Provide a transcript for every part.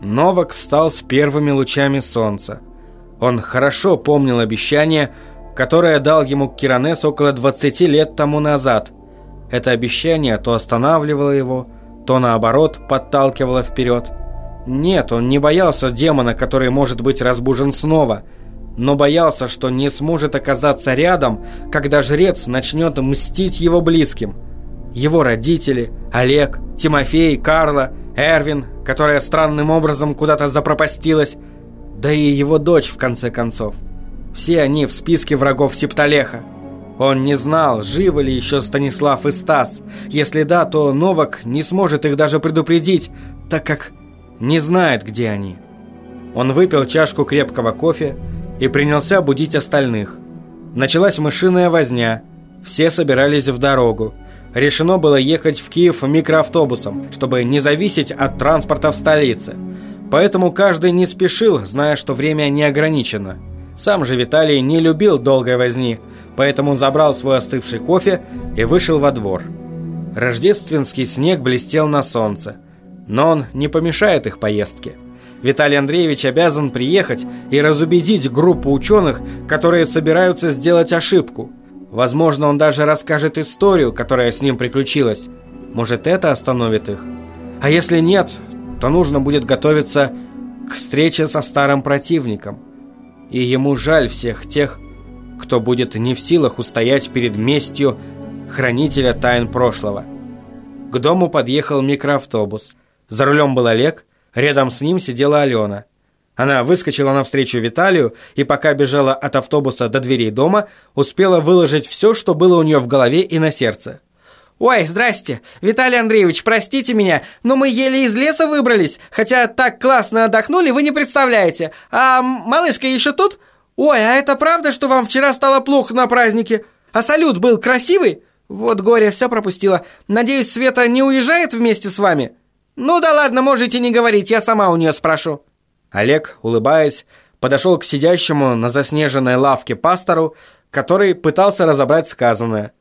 Новак встал с первыми лучами солнца. Он хорошо помнил обещание, которое дал ему Киранес около 20 лет тому назад. Это обещание то останавливало его, то наоборот подталкивало вперед. Нет, он не боялся демона, который может быть разбужен снова, но боялся, что не сможет оказаться рядом, когда жрец начнет мстить его близким. Его родители, Олег, Тимофей, Карла, Эрвин, которая странным образом куда-то запропастилась, да и его дочь в конце концов. Все они в списке врагов Септолеха. Он не знал, живы ли еще Станислав и Стас. Если да, то Новак не сможет их даже предупредить, так как не знает, где они. Он выпил чашку крепкого кофе и принялся будить остальных. Началась мышиная возня. Все собирались в дорогу. Решено было ехать в Киев микроавтобусом, чтобы не зависеть от транспорта в столице. Поэтому каждый не спешил, зная, что время не ограничено. Сам же Виталий не любил долгой возни, поэтому забрал свой остывший кофе и вышел во двор. Рождественский снег блестел на солнце, но он не помешает их поездке. Виталий Андреевич обязан приехать и разубедить группу ученых, которые собираются сделать ошибку. Возможно, он даже расскажет историю, которая с ним приключилась. Может, это остановит их? А если нет, то нужно будет готовиться к встрече со старым противником. И ему жаль всех тех, кто будет не в силах устоять перед местью хранителя тайн прошлого. К дому подъехал микроавтобус. За рулем был Олег, рядом с ним сидела Алена. Она выскочила навстречу Виталию и пока бежала от автобуса до дверей дома, успела выложить все, что было у нее в голове и на сердце. «Ой, здрасте! Виталий Андреевич, простите меня, но мы еле из леса выбрались, хотя так классно отдохнули, вы не представляете. А малышка еще тут? Ой, а это правда, что вам вчера стало плохо на празднике? А салют был красивый? Вот горе, все пропустила. Надеюсь, Света не уезжает вместе с вами? Ну да ладно, можете не говорить, я сама у нее спрошу». Олег, улыбаясь, подошел к сидящему на заснеженной лавке пастору, который пытался разобрать сказанное –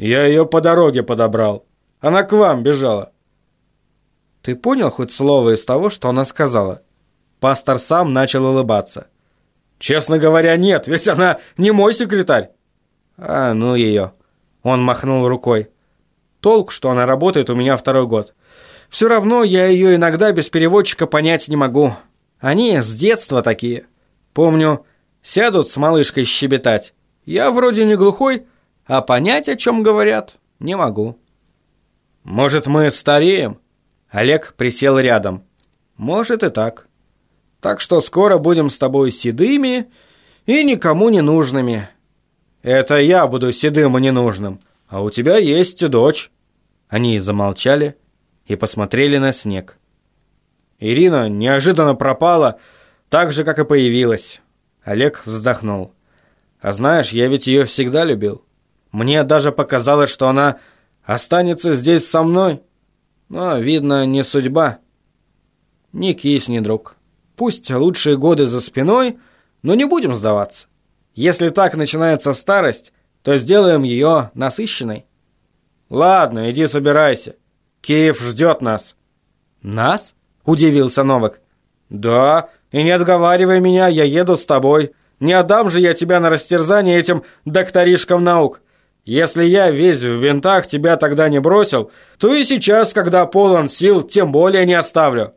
я ее по дороге подобрал. Она к вам бежала. Ты понял хоть слово из того, что она сказала? Пастор сам начал улыбаться. Честно говоря, нет, ведь она не мой секретарь. А, ну ее. Он махнул рукой. Толк, что она работает у меня второй год. Все равно я ее иногда без переводчика понять не могу. Они с детства такие. Помню, сядут с малышкой щебетать. Я вроде не глухой, а понять, о чем говорят, не могу. Может, мы стареем? Олег присел рядом. Может и так. Так что скоро будем с тобой седыми и никому не нужными. Это я буду седым и ненужным, а у тебя есть дочь. Они замолчали и посмотрели на снег. Ирина неожиданно пропала, так же, как и появилась. Олег вздохнул. А знаешь, я ведь ее всегда любил. Мне даже показалось, что она останется здесь со мной. Но, видно, не судьба. Не кисни, друг. Пусть лучшие годы за спиной, но не будем сдаваться. Если так начинается старость, то сделаем ее насыщенной. Ладно, иди собирайся. Киев ждет нас. Нас? Удивился Новак. Да, и не отговаривай меня, я еду с тобой. Не отдам же я тебя на растерзание этим докторишкам наук. Если я весь в бинтах тебя тогда не бросил, то и сейчас, когда полон сил, тем более не оставлю.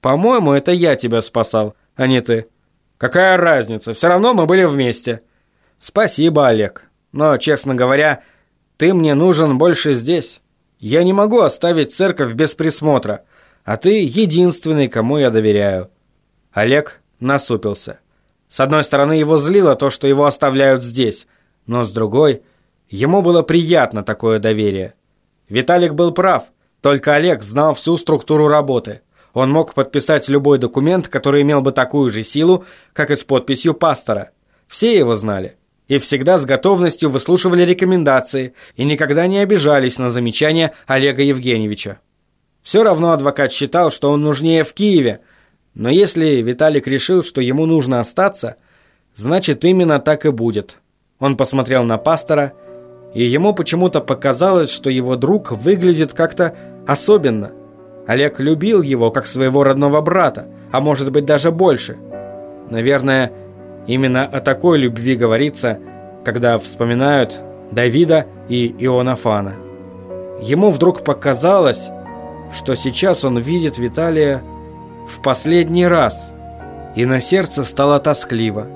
По-моему, это я тебя спасал, а не ты. Какая разница, все равно мы были вместе. Спасибо, Олег. Но, честно говоря, ты мне нужен больше здесь. Я не могу оставить церковь без присмотра, а ты единственный, кому я доверяю. Олег насупился. С одной стороны, его злило то, что его оставляют здесь, но с другой, ему было приятно такое доверие. Виталик был прав, только Олег знал всю структуру работы. Он мог подписать любой документ, который имел бы такую же силу, как и с подписью пастора. Все его знали. И всегда с готовностью выслушивали рекомендации и никогда не обижались на замечания Олега Евгеньевича. Все равно адвокат считал, что он нужнее в Киеве, но если Виталик решил, что ему нужно остаться, значит именно так и будет. Он посмотрел на пастора, и ему почему-то показалось, что его друг выглядит как-то особенно. Олег любил его как своего родного брата, а может быть даже больше. Наверное, именно о такой любви говорится, когда вспоминают Давида и Ионафана. Ему вдруг показалось, что сейчас он видит Виталия в последний раз, и на сердце стало тоскливо.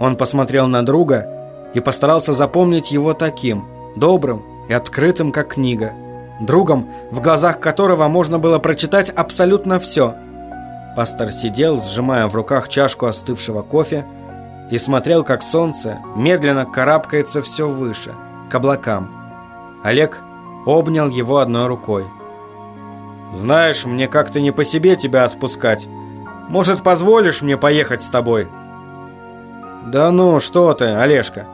Он посмотрел на друга и постарался запомнить его таким, добрым и открытым, как книга – другом, в глазах которого можно было прочитать абсолютно все. Пастор сидел, сжимая в руках чашку остывшего кофе, и смотрел, как солнце медленно карабкается все выше, к облакам. Олег обнял его одной рукой. «Знаешь, мне как-то не по себе тебя отпускать. Может, позволишь мне поехать с тобой?» «Да ну, что ты, Олежка!»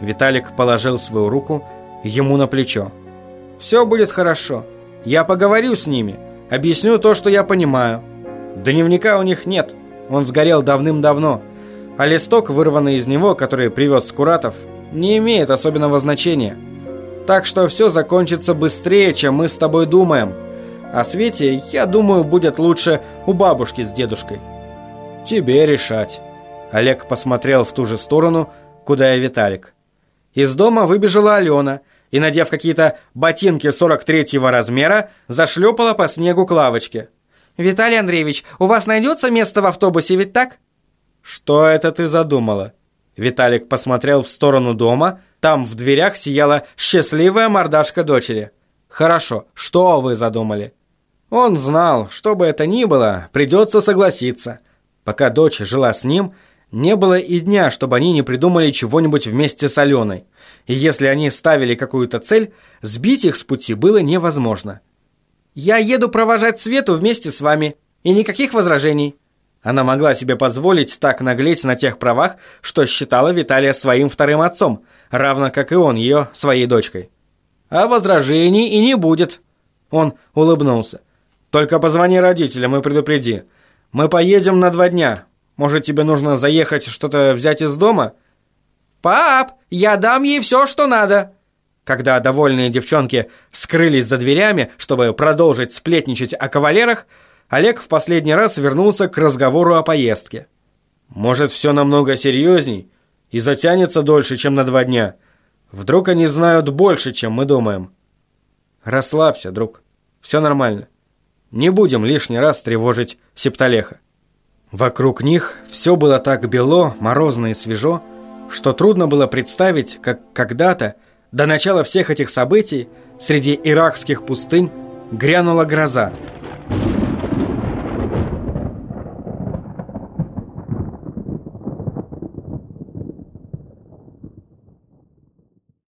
Виталик положил свою руку ему на плечо. Все будет хорошо. Я поговорю с ними, объясню то, что я понимаю. Дневника у них нет, он сгорел давным-давно. А листок, вырванный из него, который привез Скуратов, не имеет особенного значения. Так что все закончится быстрее, чем мы с тобой думаем. А Свете, я думаю, будет лучше у бабушки с дедушкой. Тебе решать. Олег посмотрел в ту же сторону, куда и Виталик. Из дома выбежала Алена – и, надев какие-то ботинки 43-го размера, зашлепала по снегу к лавочке. «Виталий Андреевич, у вас найдется место в автобусе, ведь так?» «Что это ты задумала?» Виталик посмотрел в сторону дома, там в дверях сияла счастливая мордашка дочери. «Хорошо, что вы задумали?» Он знал, что бы это ни было, придется согласиться. Пока дочь жила с ним, не было и дня, чтобы они не придумали чего-нибудь вместе с Аленой и если они ставили какую-то цель, сбить их с пути было невозможно. «Я еду провожать Свету вместе с вами, и никаких возражений». Она могла себе позволить так наглеть на тех правах, что считала Виталия своим вторым отцом, равно как и он ее своей дочкой. «А возражений и не будет». Он улыбнулся. «Только позвони родителям и предупреди. Мы поедем на два дня. Может, тебе нужно заехать что-то взять из дома?» «Пап, я дам ей все, что надо!» Когда довольные девчонки скрылись за дверями, чтобы продолжить сплетничать о кавалерах, Олег в последний раз вернулся к разговору о поездке. «Может, все намного серьезней и затянется дольше, чем на два дня. Вдруг они знают больше, чем мы думаем». «Расслабься, друг. Все нормально. Не будем лишний раз тревожить Септолеха». Вокруг них все было так бело, морозно и свежо, что трудно было представить, как когда-то, до начала всех этих событий, среди иракских пустынь грянула гроза –